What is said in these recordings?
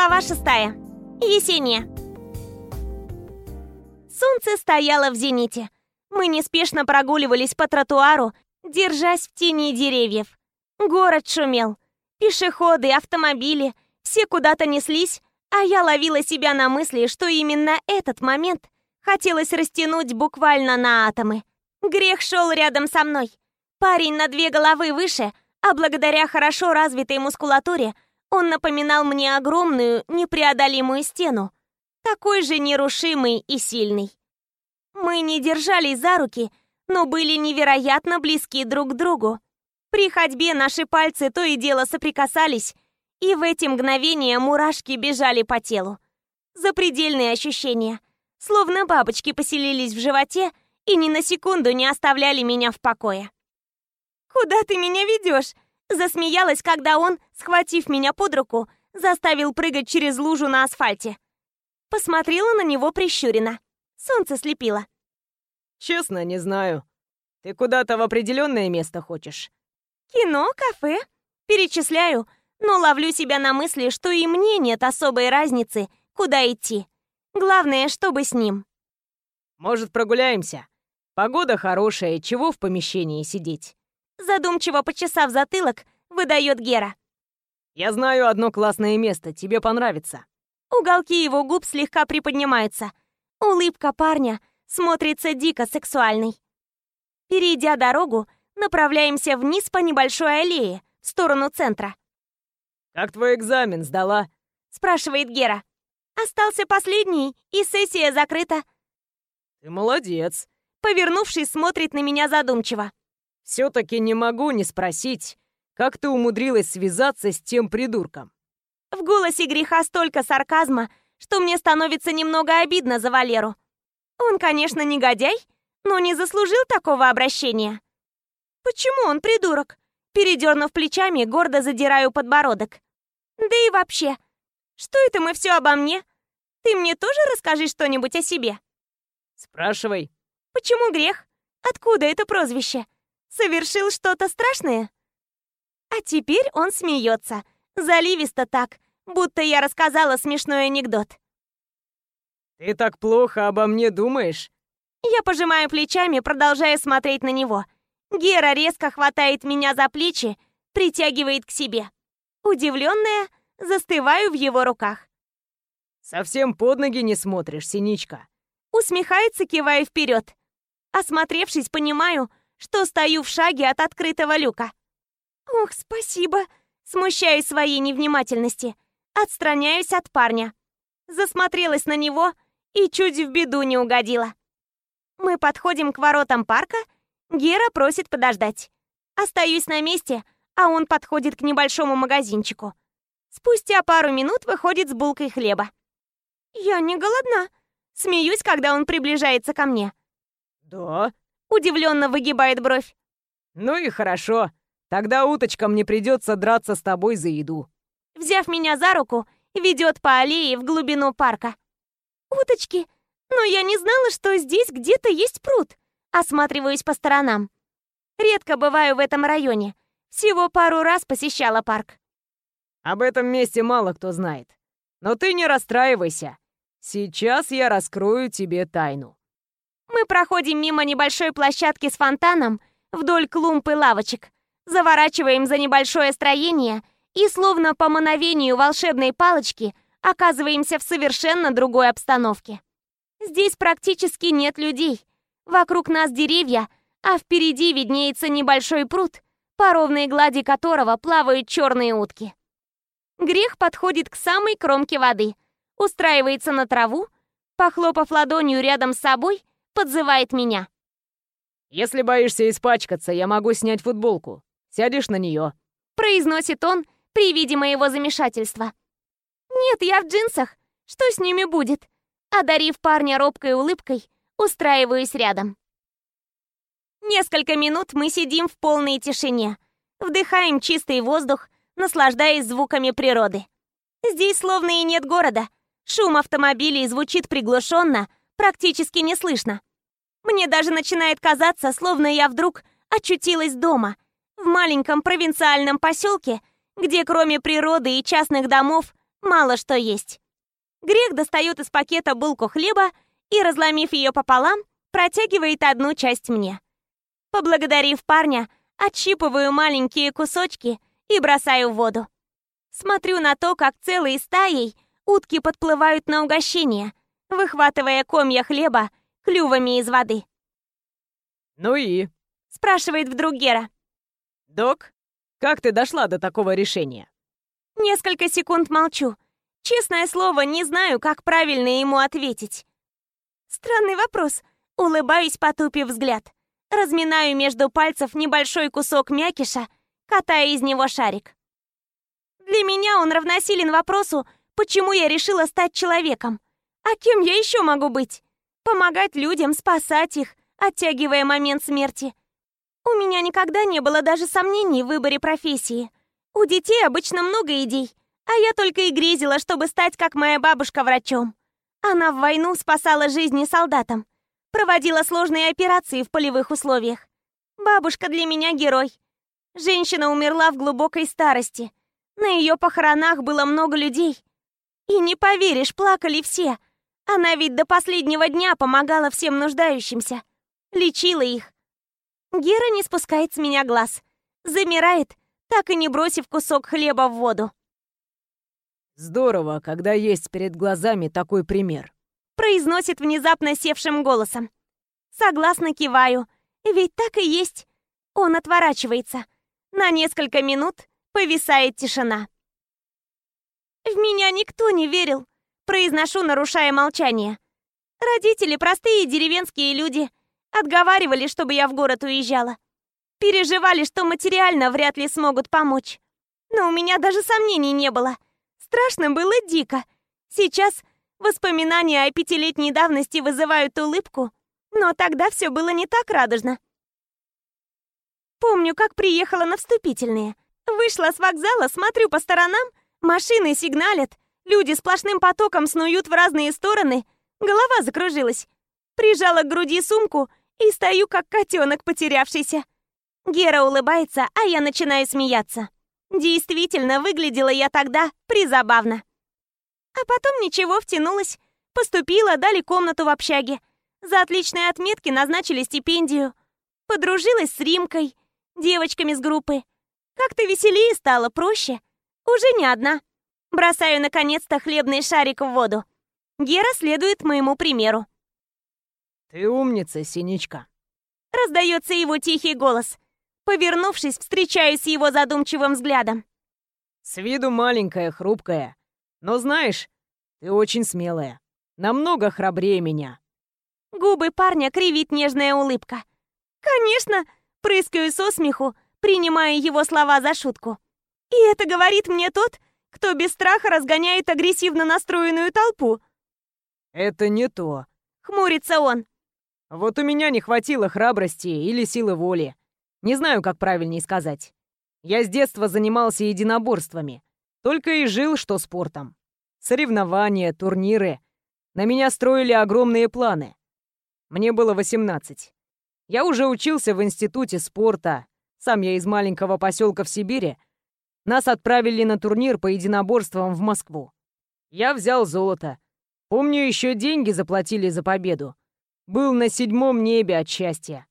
Глава шестая. Есения. Солнце стояло в зените. Мы неспешно прогуливались по тротуару, держась в тени деревьев. Город шумел. Пешеходы, автомобили, все куда-то неслись, а я ловила себя на мысли, что именно этот момент хотелось растянуть буквально на атомы. Грех шел рядом со мной. Парень на две головы выше, а благодаря хорошо развитой мускулатуре он напоминал мне огромную, непреодолимую стену, такой же нерушимый и сильный. Мы не держались за руки, но были невероятно близки друг к другу. При ходьбе наши пальцы то и дело соприкасались, и в эти мгновения мурашки бежали по телу. Запредельные ощущения, словно бабочки поселились в животе и ни на секунду не оставляли меня в покое. «Куда ты меня ведешь?» Засмеялась, когда он, схватив меня под руку, заставил прыгать через лужу на асфальте. Посмотрела на него прищуренно. Солнце слепило. «Честно, не знаю. Ты куда-то в определенное место хочешь?» «Кино, кафе?» Перечисляю, но ловлю себя на мысли, что и мне нет особой разницы, куда идти. Главное, чтобы с ним. «Может, прогуляемся? Погода хорошая, чего в помещении сидеть?» Задумчиво почесав затылок, выдает Гера. «Я знаю одно классное место, тебе понравится». Уголки его губ слегка приподнимаются. Улыбка парня смотрится дико сексуальной. Перейдя дорогу, направляемся вниз по небольшой аллее, в сторону центра. «Как твой экзамен сдала?» спрашивает Гера. Остался последний, и сессия закрыта. «Ты молодец», Повернувшись, смотрит на меня задумчиво. Все-таки не могу не спросить, как ты умудрилась связаться с тем придурком? В голосе греха столько сарказма, что мне становится немного обидно за Валеру. Он, конечно, негодяй, но не заслужил такого обращения. Почему он придурок? Передернув плечами, гордо задираю подбородок. Да и вообще, что это мы все обо мне? Ты мне тоже расскажи что-нибудь о себе. Спрашивай. Почему грех? Откуда это прозвище? Совершил что-то страшное? А теперь он смеется, заливисто так, будто я рассказала смешной анекдот. Ты так плохо обо мне думаешь? Я пожимаю плечами, продолжая смотреть на него. Гера резко хватает меня за плечи, притягивает к себе. Удивленная, застываю в его руках. Совсем под ноги не смотришь, синичка. Усмехается, кивая вперед. Осмотревшись, понимаю, что стою в шаге от открытого люка. «Ох, спасибо!» Смущаюсь своей невнимательности. Отстраняюсь от парня. Засмотрелась на него и чуть в беду не угодила. Мы подходим к воротам парка. Гера просит подождать. Остаюсь на месте, а он подходит к небольшому магазинчику. Спустя пару минут выходит с булкой хлеба. «Я не голодна», Смеюсь, когда он приближается ко мне. «Да?» Удивленно выгибает бровь. «Ну и хорошо. Тогда уточкам не придется драться с тобой за еду». Взяв меня за руку, ведет по аллее в глубину парка. «Уточки? Но я не знала, что здесь где-то есть пруд». Осматриваюсь по сторонам. Редко бываю в этом районе. Всего пару раз посещала парк. Об этом месте мало кто знает. Но ты не расстраивайся. Сейчас я раскрою тебе тайну. Мы проходим мимо небольшой площадки с фонтаном вдоль клумб и лавочек, заворачиваем за небольшое строение и, словно по мановению волшебной палочки, оказываемся в совершенно другой обстановке. Здесь практически нет людей. Вокруг нас деревья, а впереди виднеется небольшой пруд, по ровной глади которого плавают черные утки. Грех подходит к самой кромке воды, устраивается на траву, похлопав ладонью рядом с собой, подзывает меня. «Если боишься испачкаться, я могу снять футболку. Сядешь на нее?» Произносит он при виде моего замешательства. «Нет, я в джинсах. Что с ними будет?» Одарив парня робкой улыбкой, устраиваюсь рядом. Несколько минут мы сидим в полной тишине. Вдыхаем чистый воздух, наслаждаясь звуками природы. Здесь словно и нет города. Шум автомобилей звучит приглушенно, практически не слышно. Мне даже начинает казаться, словно я вдруг очутилась дома, в маленьком провинциальном поселке, где кроме природы и частных домов мало что есть. Грех достает из пакета булку хлеба и, разломив ее пополам, протягивает одну часть мне. Поблагодарив парня, отщипываю маленькие кусочки и бросаю в воду. Смотрю на то, как целой стаей утки подплывают на угощение, выхватывая комья хлеба клювами из воды. «Ну и?» — спрашивает вдруг Гера. «Док, как ты дошла до такого решения?» Несколько секунд молчу. Честное слово, не знаю, как правильно ему ответить. Странный вопрос. Улыбаюсь, потупив взгляд. Разминаю между пальцев небольшой кусок мякиша, катая из него шарик. Для меня он равносилен вопросу, почему я решила стать человеком. А кем я еще могу быть? Помогать людям, спасать их, оттягивая момент смерти. У меня никогда не было даже сомнений в выборе профессии. У детей обычно много идей, а я только и грезила, чтобы стать как моя бабушка врачом. Она в войну спасала жизни солдатам. Проводила сложные операции в полевых условиях. Бабушка для меня герой. Женщина умерла в глубокой старости. На ее похоронах было много людей. И не поверишь, плакали все. Она ведь до последнего дня помогала всем нуждающимся. Лечила их. Гера не спускает с меня глаз. Замирает, так и не бросив кусок хлеба в воду. Здорово, когда есть перед глазами такой пример произносит внезапно севшим голосом. Согласно киваю, ведь так и есть. Он отворачивается. На несколько минут повисает тишина. В меня никто не верил, произношу, нарушая молчание. Родители простые деревенские люди. Отговаривали, чтобы я в город уезжала. Переживали, что материально вряд ли смогут помочь. Но у меня даже сомнений не было. Страшно было дико. Сейчас Воспоминания о пятилетней давности вызывают улыбку, но тогда все было не так радужно. Помню, как приехала на вступительные. Вышла с вокзала, смотрю по сторонам, машины сигналят, люди сплошным потоком снуют в разные стороны, голова закружилась. Прижала к груди сумку и стою, как котенок потерявшийся. Гера улыбается, а я начинаю смеяться. Действительно, выглядела я тогда призабавно. А потом ничего, втянулась. Поступила, дали комнату в общаге. За отличные отметки назначили стипендию. Подружилась с Римкой, девочками с группы. Как-то веселее стало, проще. Уже не одна. Бросаю, наконец-то, хлебный шарик в воду. Гера следует моему примеру. «Ты умница, Синичка!» Раздается его тихий голос. Повернувшись, встречаюсь с его задумчивым взглядом. «С виду маленькая, хрупкая, но знаешь, ты очень смелая. Намного храбрее меня. Губы парня кривит нежная улыбка. Конечно, прыскаю со смеху, принимая его слова за шутку. И это говорит мне тот, кто без страха разгоняет агрессивно настроенную толпу. Это не то. Хмурится он. Вот у меня не хватило храбрости или силы воли. Не знаю, как правильнее сказать. Я с детства занимался единоборствами. Только и жил, что спортом. Соревнования, турниры. На меня строили огромные планы. Мне было 18. Я уже учился в институте спорта. Сам я из маленького поселка в Сибири. Нас отправили на турнир по единоборствам в Москву. Я взял золото. Помню, еще деньги заплатили за победу. Был на седьмом небе от счастья.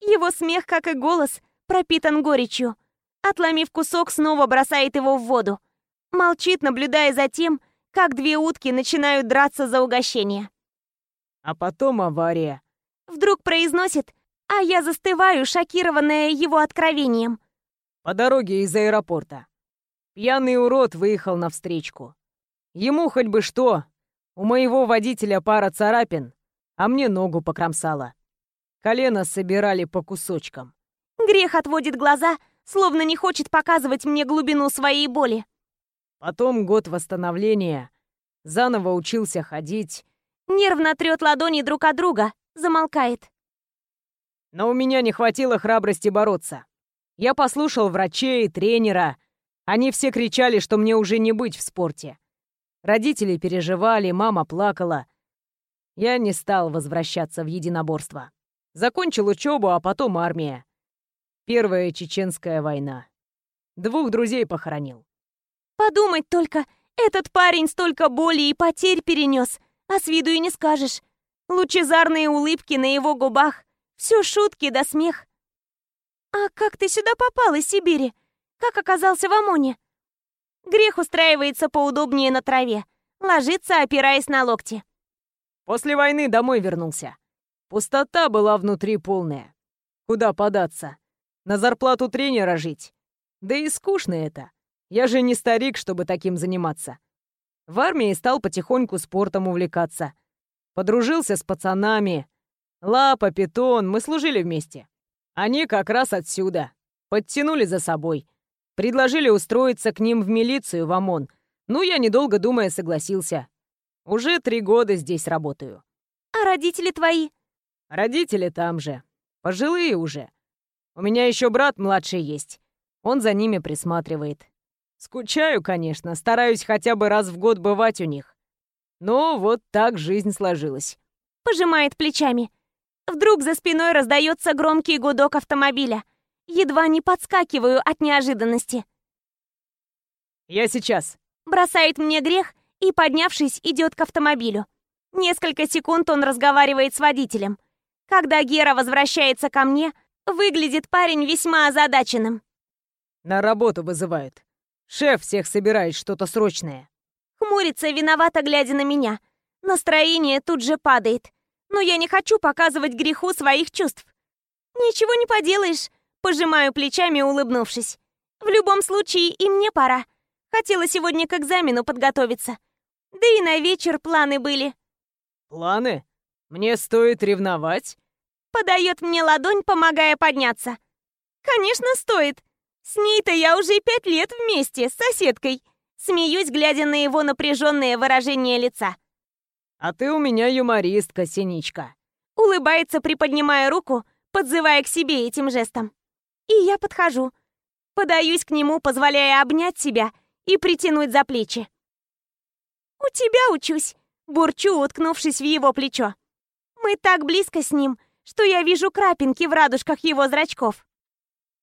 Его смех, как и голос, пропитан горечью. Отломив кусок, снова бросает его в воду. Молчит, наблюдая за тем, как две утки начинают драться за угощение. А потом авария. Вдруг произносит, а я застываю, шокированная его откровением. По дороге из аэропорта. Пьяный урод выехал на встречку. Ему хоть бы что. У моего водителя пара царапин, а мне ногу покромсало. Колено собирали по кусочкам. Грех отводит глаза, словно не хочет показывать мне глубину своей боли. Потом год восстановления. Заново учился ходить. Нервно трет ладони друг от друга, замолкает. Но у меня не хватило храбрости бороться. Я послушал врачей, тренера. Они все кричали, что мне уже не быть в спорте. Родители переживали, мама плакала. Я не стал возвращаться в единоборство. Закончил учебу, а потом армия. Первая чеченская война. Двух друзей похоронил. Подумать только, Этот парень столько боли и потерь перенес, а с виду и не скажешь. Лучезарные улыбки на его губах, все шутки да смех. «А как ты сюда попал из Сибири? Как оказался в ОМОНе?» Грех устраивается поудобнее на траве, ложится, опираясь на локти. После войны домой вернулся. Пустота была внутри полная. Куда податься? На зарплату тренера жить? Да и скучно это. Я же не старик, чтобы таким заниматься. В армии стал потихоньку спортом увлекаться. Подружился с пацанами. Лапа, Питон, мы служили вместе. Они как раз отсюда. Подтянули за собой. Предложили устроиться к ним в милицию в ОМОН. Ну, я, недолго думая, согласился. Уже три года здесь работаю. А родители твои? Родители там же. Пожилые уже. У меня еще брат младший есть. Он за ними присматривает. Скучаю, конечно, стараюсь хотя бы раз в год бывать у них. Но вот так жизнь сложилась. Пожимает плечами. Вдруг за спиной раздается громкий гудок автомобиля. Едва не подскакиваю от неожиданности. «Я сейчас», — бросает мне грех и, поднявшись, идет к автомобилю. Несколько секунд он разговаривает с водителем. Когда Гера возвращается ко мне, выглядит парень весьма озадаченным. «На работу вызывают. Шеф всех собирает что-то срочное». Хмурится, виновато глядя на меня. Настроение тут же падает. Но я не хочу показывать греху своих чувств. Ничего не поделаешь, пожимаю плечами, улыбнувшись. В любом случае, и мне пора. Хотела сегодня к экзамену подготовиться. Да и на вечер планы были. Планы? Мне стоит ревновать? Подает мне ладонь, помогая подняться. Конечно, стоит. С ней-то я уже пять лет вместе, с соседкой. Смеюсь, глядя на его напряженное выражение лица. А ты у меня юмористка, Синичка. Улыбается, приподнимая руку, подзывая к себе этим жестом. И я подхожу. Подаюсь к нему, позволяя обнять себя и притянуть за плечи. «У тебя учусь», — бурчу, уткнувшись в его плечо. «Мы так близко с ним, что я вижу крапинки в радужках его зрачков».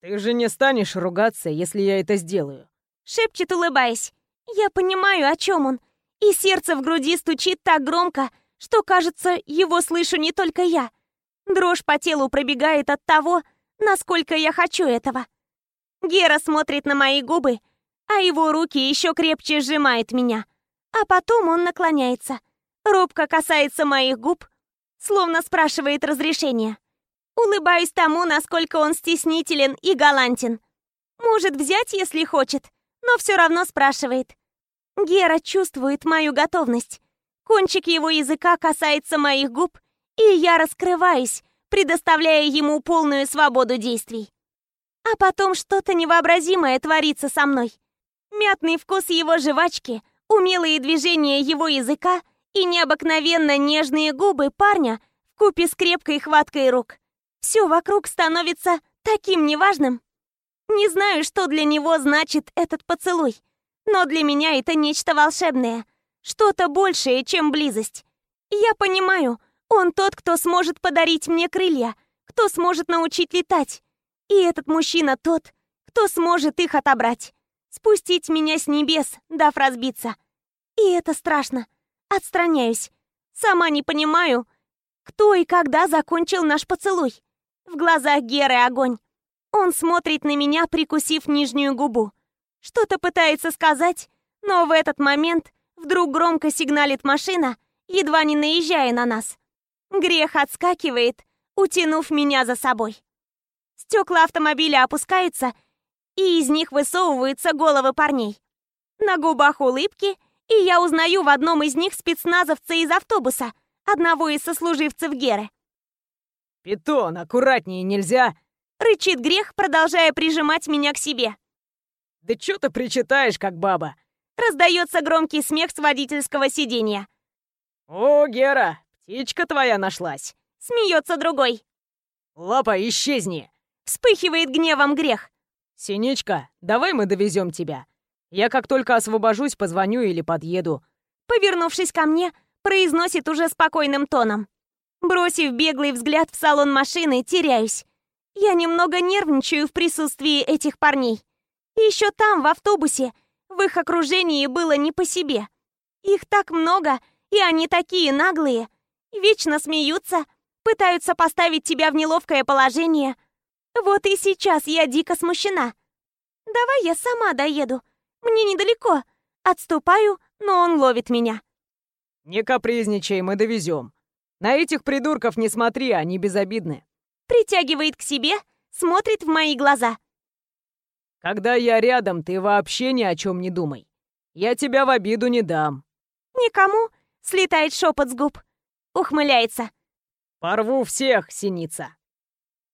«Ты же не станешь ругаться, если я это сделаю», — шепчет, улыбаясь. «Я понимаю, о чем он, и сердце в груди стучит так громко, что, кажется, его слышу не только я. Дрожь по телу пробегает от того, насколько я хочу этого. Гера смотрит на мои губы, а его руки еще крепче сжимают меня. А потом он наклоняется, робко касается моих губ, словно спрашивает разрешения. Улыбаюсь тому, насколько он стеснителен и галантен. Может взять, если хочет, но все равно спрашивает. Гера чувствует мою готовность. Кончик его языка касается моих губ, и я раскрываюсь, предоставляя ему полную свободу действий. А потом что-то невообразимое творится со мной. Мятный вкус его жвачки, умелые движения его языка и необыкновенно нежные губы парня в купе с крепкой хваткой рук. Все вокруг становится таким неважным. Не знаю, что для него значит этот поцелуй, но для меня это нечто волшебное, что-то большее, чем близость. Я понимаю, он тот, кто сможет подарить мне крылья, кто сможет научить летать. И этот мужчина тот, кто сможет их отобрать спустить меня с небес, дав разбиться. И это страшно. Отстраняюсь. Сама не понимаю, кто и когда закончил наш поцелуй. В глазах Геры огонь. Он смотрит на меня, прикусив нижнюю губу. Что-то пытается сказать, но в этот момент вдруг громко сигналит машина, едва не наезжая на нас. Грех отскакивает, утянув меня за собой. Стекла автомобиля опускаются, и из них высовываются головы парней. На губах улыбки, и я узнаю в одном из них спецназовца из автобуса, одного из сослуживцев Геры. «Питон, аккуратнее нельзя!» — рычит грех, продолжая прижимать меня к себе. «Да чё ты причитаешь, как баба?» Раздается громкий смех с водительского сиденья. «О, Гера, птичка твоя нашлась!» Смеется другой. «Лапа, исчезни!» Вспыхивает гневом грех. «Синичка, давай мы довезем тебя. Я как только освобожусь, позвоню или подъеду». Повернувшись ко мне, произносит уже спокойным тоном. Бросив беглый взгляд в салон машины, теряюсь. Я немного нервничаю в присутствии этих парней. Еще там, в автобусе, В их окружении было не по себе. Их так много, и они такие наглые. Вечно смеются, пытаются поставить тебя в неловкое положение. Вот и сейчас я дико смущена. Давай я сама доеду. Мне недалеко. Отступаю, но он ловит меня. Не капризничай, мы довезем. На этих придурков не смотри, они безобидны. Притягивает к себе, смотрит в мои глаза. Когда я рядом, ты вообще ни о чем не думай. Я тебя в обиду не дам. Никому слетает шепот с губ. Ухмыляется. Порву всех, синица.